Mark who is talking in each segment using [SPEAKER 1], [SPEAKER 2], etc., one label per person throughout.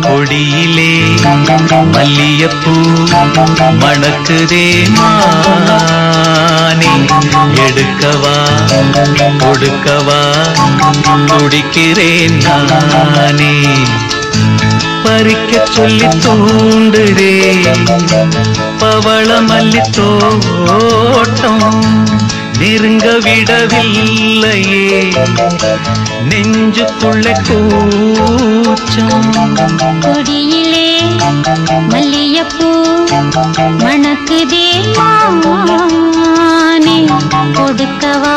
[SPEAKER 1] கொடியிலே மல்லியப்பூ மணக்குதே மானே. எடுக்கவா கொடுக்கவா துடிக்கிறேன் நானே. பறிக்க சொல்லி தூண்டுதே. பவள மல்லி தோட்டம் நெருங்க விடவில்லையே. நெஞ்சுக்குள்ள கூச்சம்.
[SPEAKER 2] கொடியிலே மல்லியப்பூ மணக்குதே மானே. கொடுக்கவா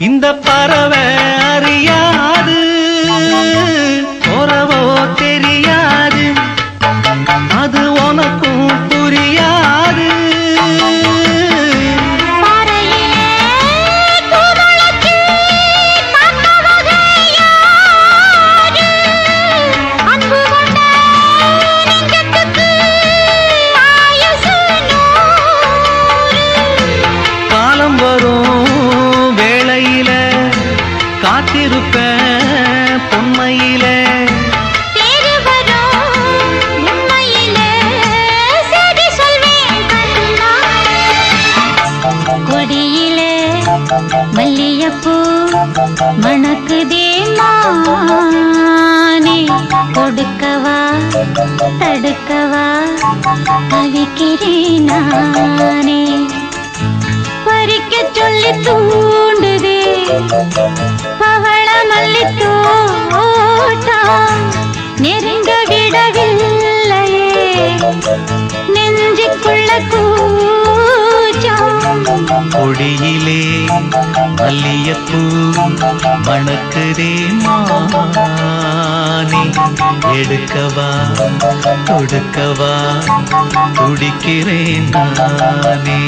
[SPEAKER 2] இந்த
[SPEAKER 1] பறவை இருப்ப பொன்மையில
[SPEAKER 2] தேறு கொடியிலே மல்லியப்பூ மணக்குதே மானே கொடுக்கவா தடுக்கவா தவிக்கிறேன் நானே. பறிக்க சொல்லி தூ நெருங்க விடவில்லையே. நெஞ்சுக்குள்ள கூச்சம்.
[SPEAKER 1] கொடியிலே மல்லியப்பூ மணக்குதே மானே. எடுக்கவா கொடுக்கவா துடிக்கிறேன் நானே.